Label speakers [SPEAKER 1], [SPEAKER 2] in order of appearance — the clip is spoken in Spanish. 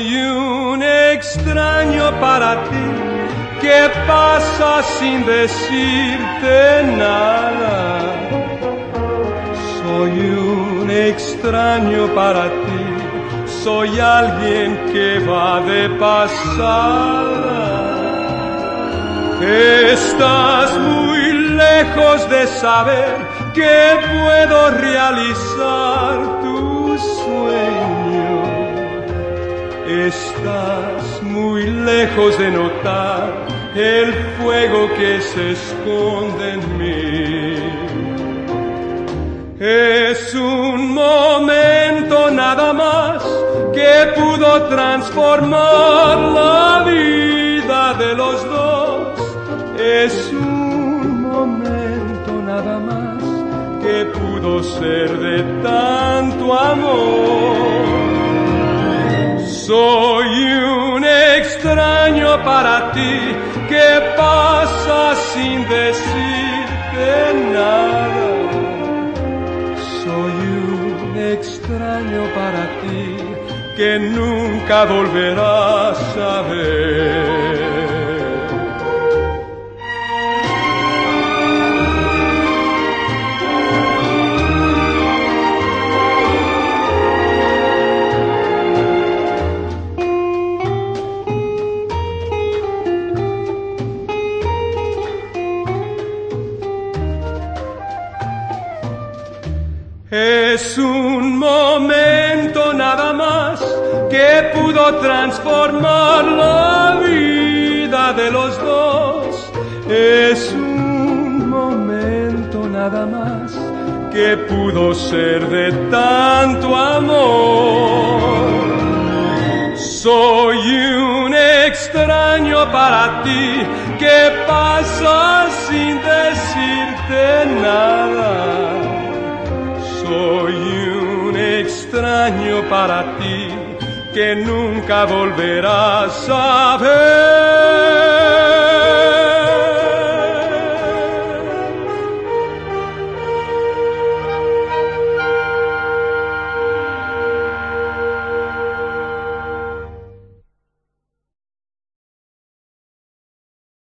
[SPEAKER 1] Soy un extraño para ti que pasa sin decirte nada. Soy un extraño para ti, soy alguien que va de pasada. Estás muy lejos de saber que puedo realizar tu lejos de notar el fuego que se esconde en mí. Es un momento nada más que pudo transformar la vida de los dos. Es un momento nada más que pudo ser de tanto amor. Soy extraño para ti que pasa sin decirte nada. Soy un extraño para ti que nunca volverás a ver. Es un momento nada más que pudo transformar la vida de los dos. Es un momento nada más que pudo ser de tanto amor. Soy un extraño para ti que pasa sin decirte nada. extraño para ti que nunca volverás a ver.